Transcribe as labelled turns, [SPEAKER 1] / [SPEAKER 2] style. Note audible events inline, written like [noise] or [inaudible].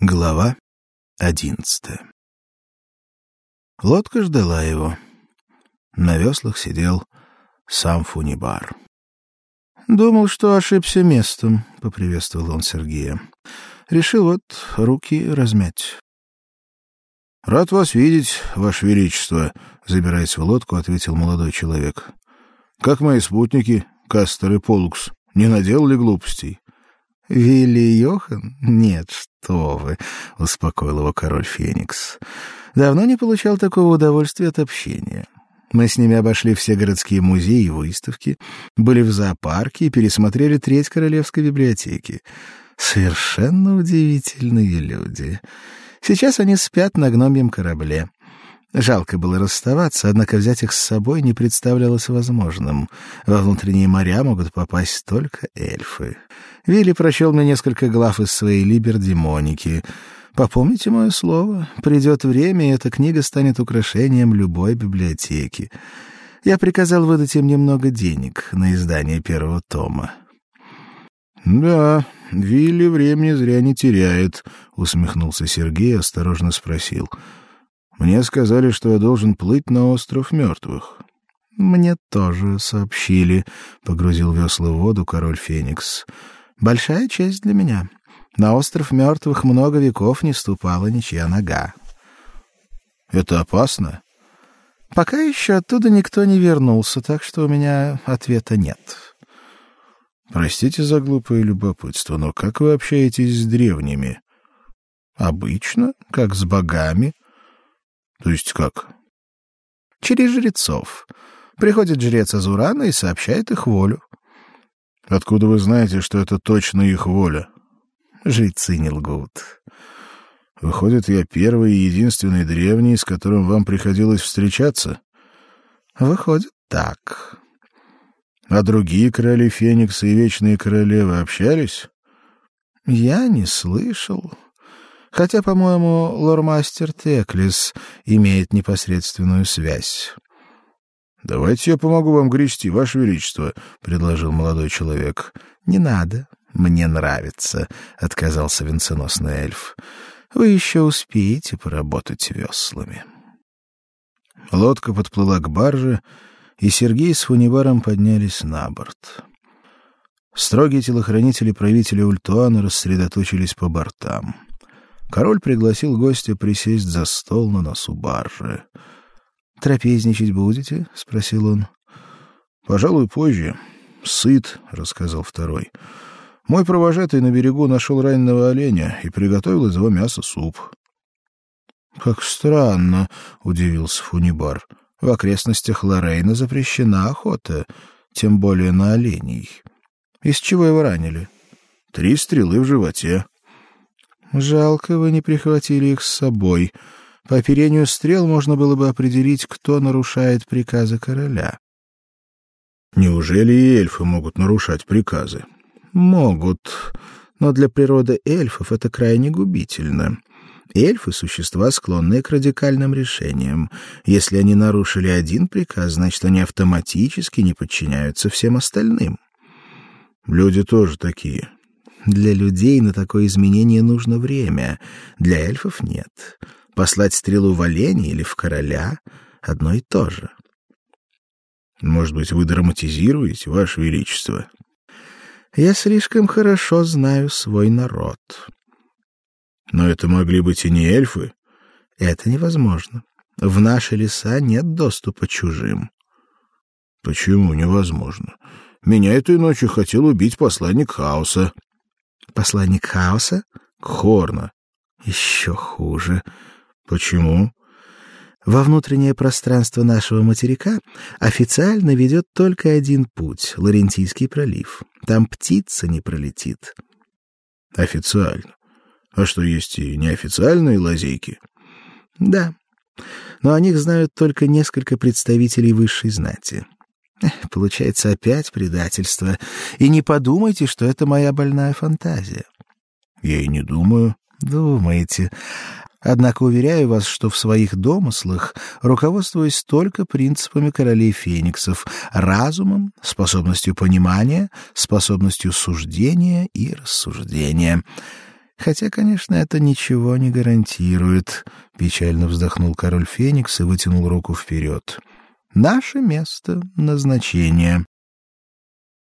[SPEAKER 1] Глава одиннадцатая. Лодка ждала его. На веслах сидел сам Фунибар. Думал, что ошибся местом, поприветствовал он Сергея. Решил вот руки размять. Рад вас видеть, ваше величество, забираясь в лодку, ответил молодой человек. Как мои спутники, Кастер и Полукс, не наделали глупостей?
[SPEAKER 2] Вилли Йохан? Нет, что вы, успокоил его король Феникс. Давно не получал такого удовольствия от общения. Мы с ними обошли все городские музеи и выставки, были в зоопарке и пересмотрели треть королевской библиотеки. Совершенно удивительные люди. Сейчас они спят на гномьем корабле. Жалко было расставаться, однако взять их с собой не представлялось возможным. Во внутренние моря могут попасть только эльфы. Вилли прочел мне несколько глав из своей либердемоники. Попомните мое слово, придет время, и эта книга станет украшением любой библиотеки. Я приказал выдать им немного денег на издание первого тома.
[SPEAKER 1] Да, Вилли времени зря не теряет, усмехнулся Сергей и осторожно спросил: мне сказали, что я должен плыть на остров мертвых.
[SPEAKER 2] Мне тоже сообщили, погрузил весла в воду король Феникс. Большая честь для меня. На остров мертвых много веков не ступала ничья нога.
[SPEAKER 1] Это опасно.
[SPEAKER 2] Пока еще оттуда никто не вернулся, так что у меня ответа нет.
[SPEAKER 1] Простите за глупое любопытство, но как вы общаетесь с древними?
[SPEAKER 2] Обычно, как с богами,
[SPEAKER 1] то есть как?
[SPEAKER 2] Через жрецов. Приходит жрец Азурана и сообщает их волю.
[SPEAKER 1] Откуда вы знаете, что это точно их воля?
[SPEAKER 2] Жрецы не лгут.
[SPEAKER 1] Выходит, я первый и единственный древний, с которым вам приходилось встречаться?
[SPEAKER 2] Выходит, так.
[SPEAKER 1] А другие короли Феникса и Вечные Королевы общались?
[SPEAKER 2] Я не слышал. Хотя, по-моему, лормастер Теклис имеет непосредственную связь.
[SPEAKER 1] Давайте я помогу вам грести, ваше величество, предложил молодой человек.
[SPEAKER 2] Не надо, мне нравится, отказался венценосный эльф. Вы еще успеете поработать веслами.
[SPEAKER 1] Лодка подплыла к барже, и Сергей с Фунибаром поднялись на борт. Строгие телохранители правителя Ультуана рассредоточились по бортам. Король пригласил гостя присесть за стол на носу баржи.
[SPEAKER 2] Трапезничать будете? спросил он.
[SPEAKER 1] Пожалуй, позже. Сыт, рассказал второй. Мой провожатый на берегу нашел раненого оленя и приготовил из его мяса суп.
[SPEAKER 2] Как странно, удивился Фунибар. В окрестностях Лорейна запрещена охота, тем более на оленей. Из чего его ранили?
[SPEAKER 1] Три стрелы в животе.
[SPEAKER 2] Жалко, вы не прихватили их с собой. По оперению стрел можно было бы определить, кто нарушает приказы короля.
[SPEAKER 1] Неужели и эльфы могут нарушать приказы?
[SPEAKER 2] Могут, но для природы эльфов это крайне губительно. Эльфы существа склонные к радикальным решениям. Если они нарушили один приказ, значит, они автоматически не подчиняются всем остальным.
[SPEAKER 1] Люди тоже такие.
[SPEAKER 2] Для людей на такое изменение нужно время, для эльфов нет. Послать стрелу в оленя или в короля одно и то же.
[SPEAKER 1] Может быть, вы драматизируете, ваше величество?
[SPEAKER 2] Я слишком хорошо знаю свой народ.
[SPEAKER 1] Но это могли быть и не эльфы.
[SPEAKER 2] Это невозможно. В наши леса нет доступа чужим.
[SPEAKER 1] Почему невозможно? Меня этой ночью хотел убить посланник хаоса.
[SPEAKER 2] Посланник хаоса?
[SPEAKER 1] Хорна.
[SPEAKER 2] Еще хуже.
[SPEAKER 1] Почему?
[SPEAKER 2] Во внутреннее пространство нашего материка официально ведет только один путь Лорентийский пролив. Там птица не пролетит.
[SPEAKER 1] Официально. А что есть и неофициальные лазейки?
[SPEAKER 2] Да. Но о них знают только несколько представителей высшей знати. [laughs] Получается опять предательство. И не подумайте, что это моя больная фантазия.
[SPEAKER 1] Я и не думаю.
[SPEAKER 2] Думаете. Однако уверяю вас, что в своих домыслах руководствуюсь только принципами королей фениксов: разумом, способностью понимания, способностью суждения и рассуждения. Хотя, конечно, это ничего не гарантирует, печально вздохнул король Феникс и вытянул руку вперед. Наше место назначения.